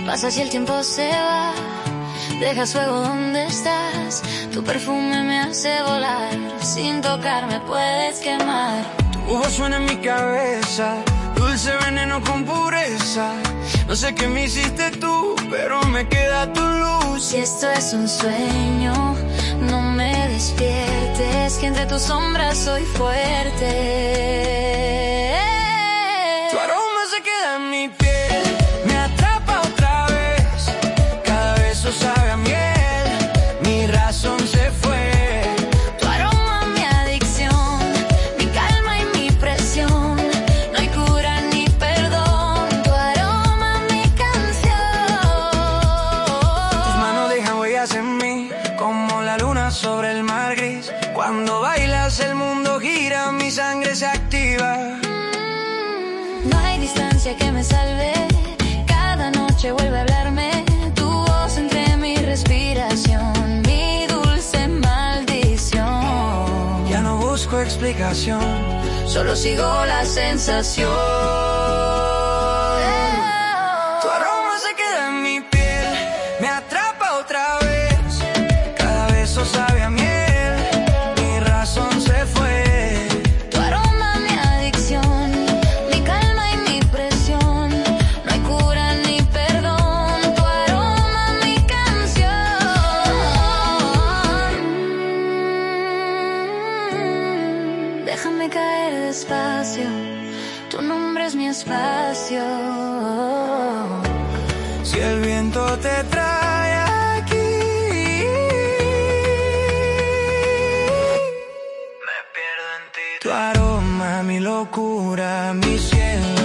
pasa si el tiempo se va? Dejas fuego donde estás. Tu perfume me hace volar. Sin tocarme puedes quemar. Tu voz suena en mi cabeza. Dulce veneno con pureza. No sé qué me hiciste tú, pero me queda tu luz. Si esto es un sueño, no me despiertes. Que entre tus sombras soy fuerte. Tu aroma se queda en mi piel, la luna sobre el mar gris. Cuando bailas el mundo gira, mi sangre se activa. No hay distancia que me salve. Cada noche vuelve a hablarme. Tu voz entre mi respiración. Mi dulce maldición. Ya no busco explicación, Solo sigo la sensación. Tu aroma se queda en mi piel, me atrapa Déjame caer despacio. Tu nombre es mi espacio. Si el viento te trae aquí, me pierdo en ti. Tu aroma, mi locura, mi cielo.